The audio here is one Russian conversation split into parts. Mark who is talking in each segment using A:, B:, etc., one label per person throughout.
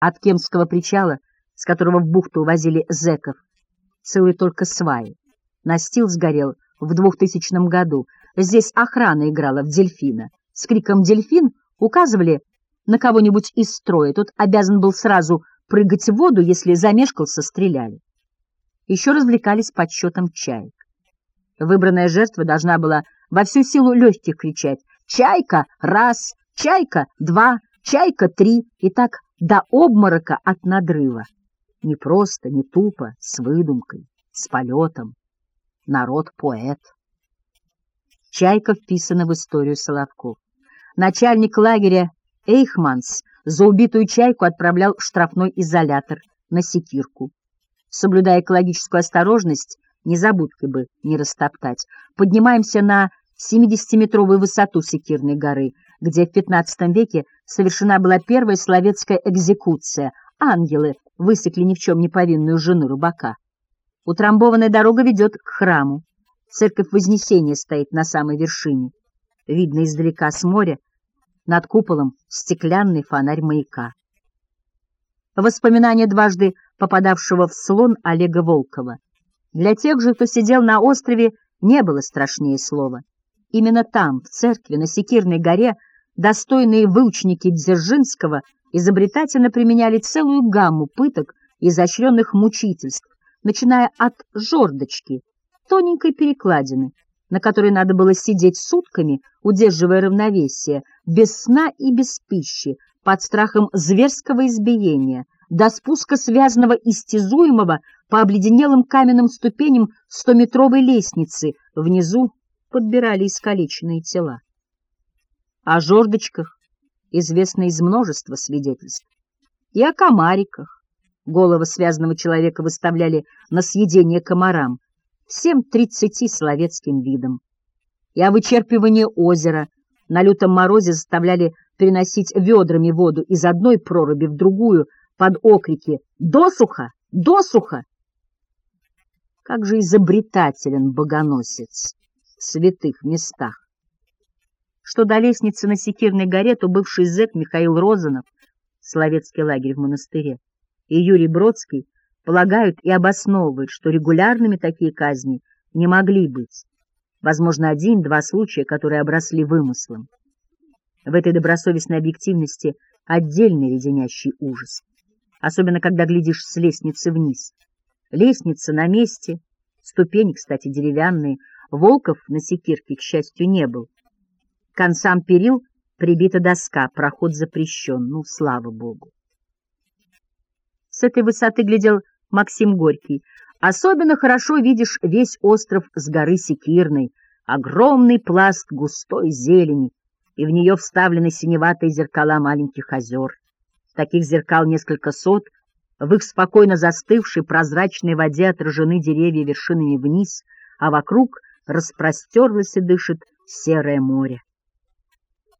A: От Кемского причала, с которого в бухту увозили зэков, целые только сваи. Настил сгорел в 2000 году. Здесь охрана играла в дельфина. С криком «Дельфин!» указывали на кого-нибудь из строя. Тот обязан был сразу прыгать в воду, если замешкался, стреляли. Еще развлекались подсчетом чаек. Выбранная жертва должна была во всю силу легких кричать «Чайка! Раз! Чайка! Два! Чайка! Три!» и так до обморока от надрыва. Не просто, не тупо, с выдумкой, с полетом. Народ-поэт. Чайка вписана в историю Соловков. Начальник лагеря Эйхманс за убитую чайку отправлял в штрафной изолятор на секирку. Соблюдая экологическую осторожность, незабудки бы не растоптать, поднимаемся на 70-метровую высоту Секирной горы, где в XV веке совершена была первая словецкая экзекуция. Ангелы высекли ни в чем не повинную жену рыбака. Утрамбованная дорога ведет к храму. Церковь Вознесения стоит на самой вершине. Видно издалека с моря, над куполом стеклянный фонарь маяка. Воспоминания дважды попадавшего в слон Олега Волкова. Для тех же, кто сидел на острове, не было страшнее слова. Именно там, в церкви, на Секирной горе, достойные выучники Дзержинского изобретательно применяли целую гамму пыток и изощренных мучительств, начиная от жердочки, тоненькой перекладины, на которой надо было сидеть сутками, удерживая равновесие, без сна и без пищи, под страхом зверского избиения, до спуска связанного истязуемого по обледенелым каменным ступеням стометровой лестницы, внизу подбирали искалеченные тела. О жердочках известно из множества свидетельств. И о комариках. Головы связанного человека выставляли на съедение комарам, всем тридцати словецким видом. И о вычерпывании озера на лютом морозе заставляли переносить ведрами воду из одной проруби в другую под окрики «Досуха! Досуха!» Как же изобретателен богоносец святых местах! Что до лестницы на Секирной горе, то бывший зэк Михаил Розанов, Словецкий лагерь в монастыре, и Юрий Бродский полагают и обосновывают, что регулярными такие казни не могли быть. Возможно, один-два случая, которые обросли вымыслом. В этой добросовестной объективности отдельный леденящий ужас. Особенно, когда глядишь с лестницы вниз. Лестница на месте, ступени, кстати, деревянные. Волков на секирке, к счастью, не был концам перил прибита доска, проход запрещен, ну, слава богу. С этой высоты глядел Максим Горький. Особенно хорошо видишь весь остров с горы Секирной, огромный пласт густой зелени, и в нее вставлены синеватые зеркала маленьких озер. Таких зеркал несколько сот, в их спокойно застывшей прозрачной воде отражены деревья вершинами вниз, а вокруг распростерлось и дышит серое море.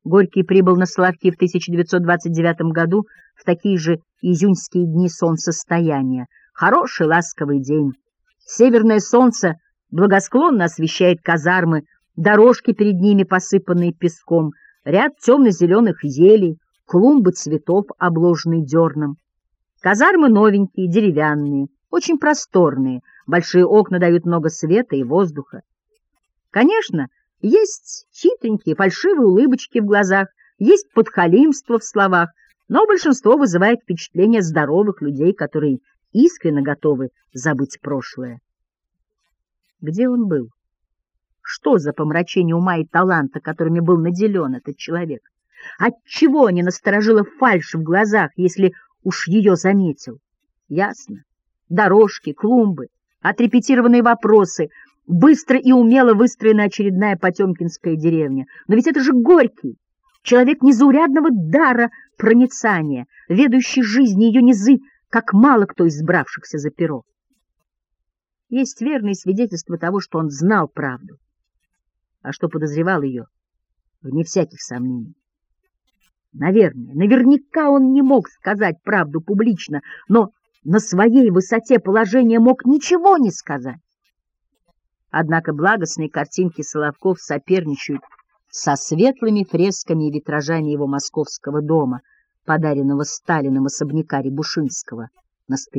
A: Горький прибыл на Соловки в 1929 году в такие же июньские дни солнцестояния. Хороший ласковый день. Северное солнце благосклонно освещает казармы, дорожки перед ними посыпанные песком, ряд темно-зеленых елей, клумбы цветов, обложенные дерном. Казармы новенькие, деревянные, очень просторные, большие окна дают много света и воздуха. Конечно, есть хитренькие, фальшивые улыбочки в глазах, есть подхалимство в словах, но большинство вызывает впечатление здоровых людей, которые искренне готовы забыть прошлое. Где он был? Что за помрачение ума и таланта, которыми был наделен этот человек? Отчего не насторожила фальшь в глазах, если уж ее заметил? Ясно. Дорожки, клумбы, отрепетированные вопросы, Быстро и умело выстроена очередная потемкинская деревня. Но ведь это же Горький, человек незаурядного дара проницания, ведущий жизни ее низы, как мало кто из бравшихся за перо. Есть верные свидетельства того, что он знал правду, а что подозревал ее, вне всяких сомнений. Наверное, наверняка он не мог сказать правду публично, но на своей высоте положения мог ничего не сказать. Однако благостные картинки Соловков соперничают со светлыми фресками и витражами его московского дома, подаренного Сталиным особняка Рябушинского на